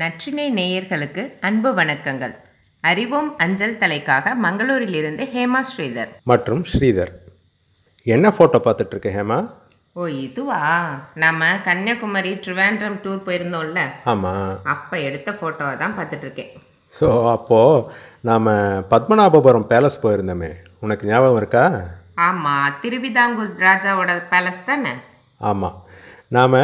நற்றினை நேயர்களுக்கு அன்பு வணக்கங்கள். அறிவோம் அஞ்சல் தலைக்காக மங்களூரிலிருந்து ஹேமா ஸ்ரீதர். மற்றும் ஸ்ரீதர். என்ன ஃபோட்டோ பார்த்துட்ருக்க ஹேமா? ஓ இதுவா? நம்ம கன்னியாகுமரி ட்ரிவாண்ட்ரம் டூர் போயிருந்தோம்ல? ஆமாம் அப்போ எடுத்த ஃபோட்டோவை தான் பார்த்துட்டு இருக்கேன் ஸோ அப்போது நாம் பத்மநாபபுரம் பேலஸ் போயிருந்தோமே. உனக்கு ஞாபகம் இருக்கா? ஆமாம் திருவிதாங்கூர் ராஜாவோட பேலஸ் தானே? ஆமாம் நாம்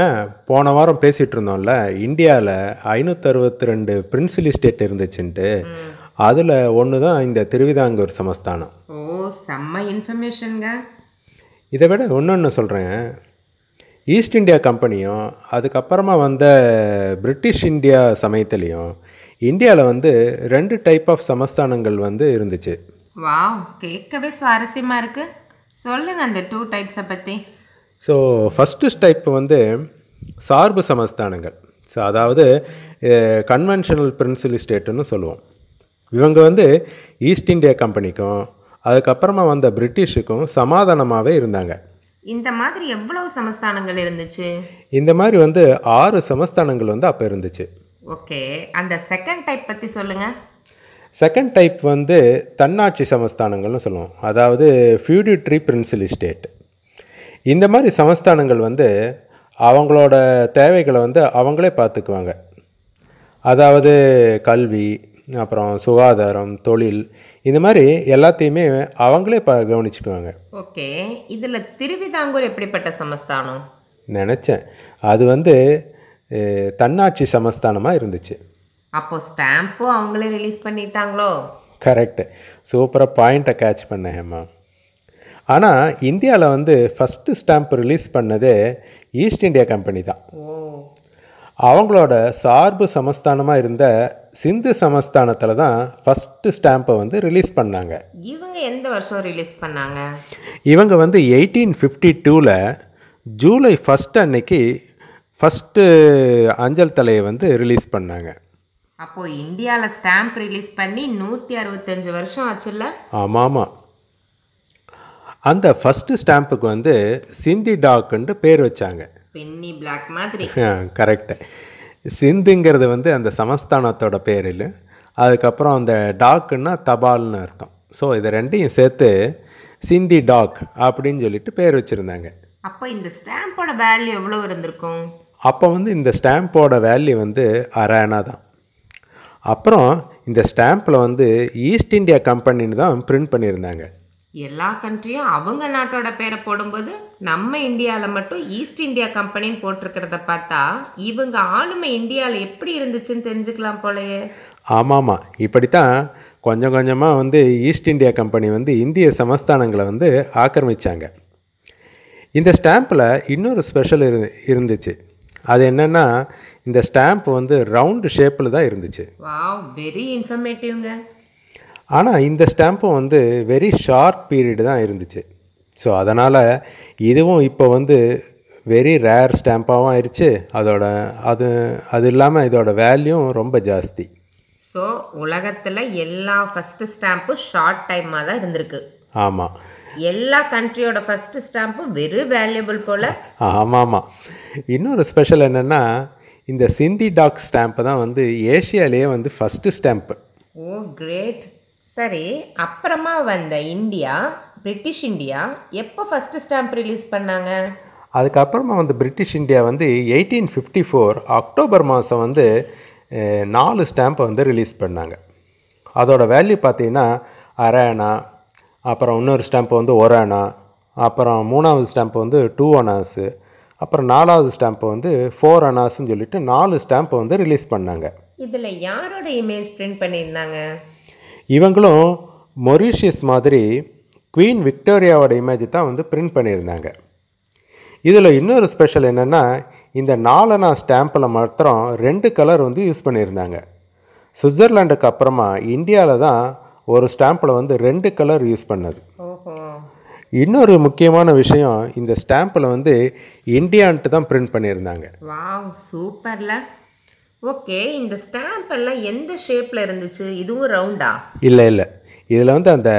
போன வாரம் பேசிகிட்டு இருந்தோம்ல இந்தியாவில் ஐநூற்றறுபத்தி ரெண்டு பிரின்சிலி ஸ்டேட் இருந்துச்சுன்ட்டு அதில் ஒன்று தான் இந்த திருவிதாங்கூர் சமஸ்தானம். ஓ செம்ம இன்ஃபர்மேஷனுங்க இதை விட இன்னொன்று சொல்கிறேன் ஈஸ்ட் இந்தியா கம்பெனியும் அதுக்கப்புறமா வந்த பிரிட்டிஷ் இந்தியா சமயத்துலேயும் இந்தியாவில் வந்து ரெண்டு டைப் ஆஃப் சமஸ்தானங்கள் வந்து இருந்துச்சு. வாவ் கேட்கவே சுவாரஸ்யமாக இருக்கு. சொல்லுங்க அந்த டூ டைப்ஸை பற்றி ஸோ ஃபஸ்ட்டு டைப் வந்து சார்பு சமஸ்தானங்கள். ஸோ அதாவது கன்வென்ஷனல் பிரின்சிபல் ஸ்டேட்டுன்னு சொல்லுவோம். இவங்க வந்து ஈஸ்ட் இந்தியா கம்பெனிக்கும் அதுக்கப்புறமா வந்த பிரிட்டிஷுக்கும் சமாதானமாகவே இருந்தாங்க. இந்த மாதிரி எவ்வளவு சமஸ்தானங்கள் இருந்துச்சு? இந்த மாதிரி வந்து ஆறு சமஸ்தானங்கள் வந்து அப்போ இருந்துச்சு. ஓகே அந்த செகண்ட் டைப் பற்றி சொல்லுங்க. செகண்ட் டைப் வந்து தன்னாட்சி சமஸ்தானங்கள்னு சொல்லுவோம். அதாவது ஃபியூடிட்ரி பிரின்சிபல் ஸ்டேட் இந்த மாதிரி சமஸ்தானங்கள் வந்து அவங்களோட தேவைகளை வந்து அவங்களே பார்த்துக்குவாங்க. அதாவது கல்வி அப்புறம் சுகாதாரம் தொழில் இந்த மாதிரி எல்லாத்தையுமே அவங்களே ப கவனிச்சுக்குவாங்க. ஓகே. இதில் திருவிதாங்கூர் எப்படிப்பட்ட சமஸ்தானம்? நினச்சேன். அது வந்து தன்னாட்சி சமஸ்தானமாக இருந்துச்சு. அப்போ ஸ்டாம்பும் அவங்களே ரிலீஸ் பண்ணிட்டாங்களோ? கரெக்டு சூப்பராக பாயிண்ட்டை கேட்ச் பண்ணேன் ஹேமா. ஆனால் இந்தியாவில் வந்து ஃபஸ்ட்டு ஸ்டாம்ப் ரிலீஸ் பண்ணதே ஈஸ்ட் இந்தியா கம்பெனி தான். அவங்களோட சார்பு சமஸ்தானமாக இருந்த சிந்து சமஸ்தானத்தில் தான் ஃபஸ்ட்டு ஸ்டாம்பை வந்து ரிலீஸ் பண்ணாங்க. இவங்க எந்த வருஷம் ரிலீஸ் பண்ணாங்க? இவங்க வந்து எயிட்டீன் ஃபிஃப்டி டூவில் ஜூலை ஃபஸ்ட் அன்னைக்கு ஃபஸ்ட்டு அஞ்சல் தலையை வந்து ரிலீஸ் பண்ணாங்க. அப்போ இந்தியாவில் ஸ்டாம்ப் ரிலீஸ் பண்ணி நூற்றி அறுபத்தஞ்சு வருஷம் ஆச்சுல்ல? ஆமாம் ஆமாம். அந்த ஃபஸ்ட்டு ஸ்டாம்புக்கு வந்து சிந்தி டாக்குன்ட்டு பேர் வச்சாங்க. பென்னி பிளாக் மாதிரி. கரெக்டு சிந்துங்கிறது வந்து அந்த சமஸ்தானத்தோட பேர் இல்லை. அதுக்கப்புறம் அந்த டாக்குன்னா தபால்னு அர்த்தம். ஸோ இதை ரெண்டையும் சேர்த்து சிந்தி டாக் அப்படின்னு சொல்லிட்டு பேர் வச்சுருந்தாங்க. அப்போ இந்த ஸ்டாம்போட வேல்யூ எவ்வளோ இருந்திருக்கும்? அப்போ வந்து இந்த ஸ்டாம்போட வேல்யூ வந்து அரையானா தான். அப்புறம் இந்த ஸ்டாம்பில் வந்து ஈஸ்ட் இந்தியா கம்பெனின்னு தான் பிரிண்ட் பண்ணியிருந்தாங்க. எல்லா கண்ட்ரியும் அவங்க நாட்டோட பேரை போடும்போது நம்ம இந்தியாவில் மட்டும் ஈஸ்ட் இந்தியா கம்பெனின்னு போட்டிருக்கிறத பார்த்தா இவங்க ஆளுமை இந்தியாவில் எப்படி இருந்துச்சுன்னு தெரிஞ்சுக்கலாம் போலயே. ஆமாம்மா இப்படித்தான் கொஞ்சம் கொஞ்சமாக வந்து ஈஸ்ட் இந்தியா கம்பெனி வந்து இந்திய சமஸ்தானங்களை வந்து ஆக்கிரமிச்சாங்க. இந்த ஸ்டாம்பில் இன்னொரு ஸ்பெஷல் இரு இருந்துச்சு. அது என்னென்னா இந்த ஸ்டாம்ப் வந்து ரவுண்டு ஷேப்பில் தான் இருந்துச்சு. வெரி இன்ஃபர்மேட்டிவ்ங்க ஆனால் இந்த ஸ்டாம்பும் வந்து வெரி ஷார்ட் பீரியட் தான் இருந்துச்சு. ஸோ அதனால் இதுவும் இப்போ வந்து வெரி ரேர் ஸ்டாம்பாகவும் ஆயிடுச்சு அதோட அது அது இல்லாமல் இதோட வேல்யூம் ரொம்ப ஜாஸ்தி. ஸோ உலகத்தில் எல்லா ஃபஸ்ட்டு ஸ்டாம்பும் ஷார்ட் டைமாக தான் இருந்திருக்கு. ஆமாம் எல்லா கண்ட்ரியோட ஃபஸ்ட்டு ஸ்டாம்பும் வெரி வேல்யூபிள் போல். ஆமாம். ஆமாம் இன்னொரு ஸ்பெஷல் என்னென்னா இந்த சிந்தி டாக் ஸ்டாம்பு தான் வந்து ஏஷியாலேயே வந்து ஃபஸ்ட்டு ஸ்டாம்ப்பு ஓ கிரேட் சரி அப்புறமா வந்த இந்தியா பிரிட்டிஷ் இந்தியா எப்போ ஃபஸ்ட்டு ஸ்டாம்ப் ரிலீஸ் பண்ணாங்க? அதுக்கப்புறமா வந்து பிரிட்டிஷ் இந்தியா வந்து எயிட்டீன் ஃபிஃப்டி ஃபோர் அக்டோபர் மாதம் வந்து நாலு ஸ்டாம்பை வந்து ரிலீஸ் பண்ணாங்க. அதோட வேல்யூ பார்த்தீங்கன்னா அரை அணா அப்புறம் இன்னொரு ஸ்டாம்ப் வந்து ஒரு அணா அப்புறம் மூணாவது ஸ்டாம்ப் வந்து டூ அனாஸு அப்புறம் நாலாவது ஸ்டாம்ப் வந்து ஃபோர் அனாஸ்ன்னு சொல்லிட்டு நாலு ஸ்டாம்பை வந்து ரிலீஸ் பண்ணாங்க. இதில் யாரோட இமேஜ் பிரிண்ட் பண்ணியிருந்தாங்க? இவங்களும் மொரீஷியஸ் மாதிரி குவீன் விக்டோரியாவோட இமேஜ் தான் வந்து பிரிண்ட் பண்ணியிருந்தாங்க. இதில் இன்னொரு ஸ்பெஷல் என்னென்னா இந்த நாலனா ஸ்டாம்பில் மாத்திரம் ரெண்டு கலர் வந்து யூஸ் பண்ணியிருந்தாங்க. சுவிட்சர்லாண்டுக்கு அப்புறமா இந்தியாவில் தான் ஒரு ஸ்டாம்பில் வந்து ரெண்டு கலர் யூஸ் பண்ணது. இன்னொரு முக்கியமான விஷயம் இந்த ஸ்டாம்பில் வந்து இந்தியான்ட்டு தான் பிரிண்ட் பண்ணியிருந்தாங்க. சூப்பர்ல. ஓகே இந்த ஸ்டாம்ப் எல்லாம் எந்த ஷேப்பில் இருந்துச்சு? இதுவும் ரவுண்டா இல்லை இல்லை. இதில் வந்து அந்த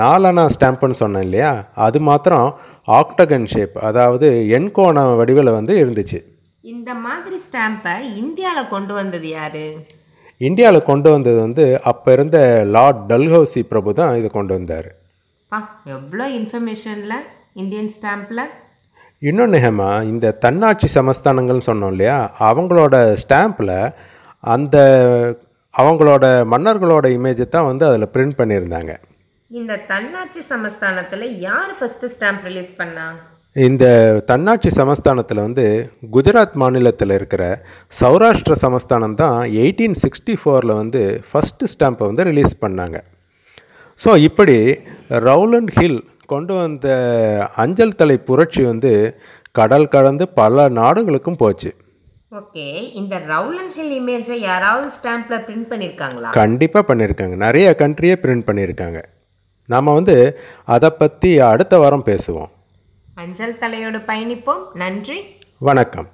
நாலனா ஸ்டாம்ப்புன்னு சொன்னேன் இல்லையா? அது மாத்திரம் ஆக்டகன் ஷேப் அதாவது எண்கோண வடிவில் வந்து இருந்துச்சு. இந்த மாதிரி ஸ்டாம்பை இந்தியாவில் கொண்டு வந்தது யாரு? இந்தியாவில் கொண்டு வந்தது வந்து அப்போ இருந்த லார்ட் டல்ஹௌசி பிரபு தான் இதை கொண்டு வந்தார். எவ்வளோ இன்ஃபர்மேஷனில் இந்தியன் ஸ்டாம்பில் இன்னொன்று ஹேமா இந்த தன்னாட்சி சமஸ்தானங்கள்னு சொன்னோம் இல்லையா அவங்களோட ஸ்டாம்பில் அந்த அவங்களோட மன்னர்களோட இமேஜை தான் வந்து அதில் பிரிண்ட் பண்ணியிருந்தாங்க. இந்த தன்னாட்சி சமஸ்தானத்தில் யார் ஃபஸ்ட்டு ஸ்டாம்ப் ரிலீஸ் பண்ணா? இந்த தன்னாட்சி சமஸ்தானத்தில் வந்து குஜராத் மாநிலத்தில் இருக்கிற சௌராஷ்டிர சமஸ்தானம் தான் எயிட்டீன் சிக்ஸ்டி ஃபோரில் வந்து ஃபஸ்ட்டு ஸ்டாம்பை வந்து ரிலீஸ் பண்ணாங்க. ஸோ இப்படி ரவுலண்ட் ஹில் கொண்டு வந்த அஞ்சல் தலை புரட்சி வந்து கடல் கடந்து பல நாடுகளுக்கும் போச்சு. ஓகே இந்த ரவுலன் ஹில் இமேஜை யாராவது ஸ்டாம்பில் பிரிண்ட் பண்ணியிருக்காங்களா கண்டிப்பாக பண்ணியிருக்காங்க நிறைய கண்ட்ரியே பிரிண்ட் பண்ணியிருக்காங்க நாம் வந்து அதை பற்றி அடுத்த வாரம் பேசுவோம். அஞ்சல் தலையோடு பயணிப்போம். நன்றி. வணக்கம்.